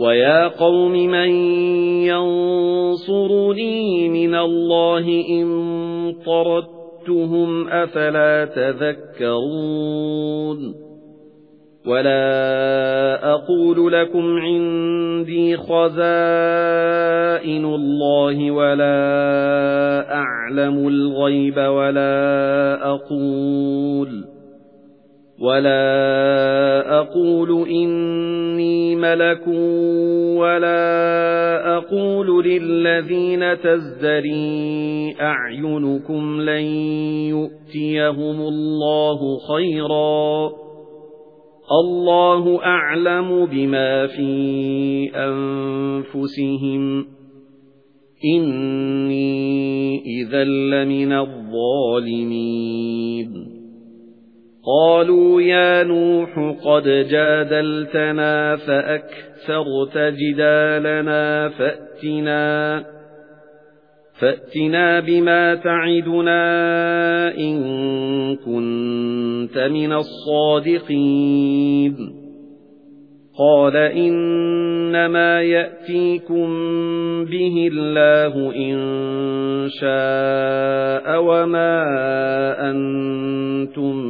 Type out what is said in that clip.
وَيَا قَوْمِ مَن يَنصُرُنِي مِنَ اللَّهِ إِن طَرَدتُّهُمْ أَفَلَا تَذَكَّرُونَ وَلَا أَقُولُ لَكُمْ عِندِي خَزَائِنُ اللَّهِ وَلَا أَعْلَمُ الْغَيْبَ وَلَا أَقُولُ وَلَا أَقُولُ إِنِّي مَلَكٌ وَلَا أَقُولُ لِلَّذِينَ تَزْدَرِي أَعْيُنُكُمْ لَن يُؤْتِيَهُمُ اللَّهُ خَيْرًا اللَّهُ أَعْلَمُ بِمَا فِي أَنفُسِهِمْ إِنِّي إِذًا لَّمِنَ الظَّالِمِينَ قالوا يا نوح قد جادلتنا فأكثرت جدالنا فأتنا فأتنا بما تعدنا إن كنت من الصادقين. قال إنما يأتيكم به الله إن شاء وما أنتم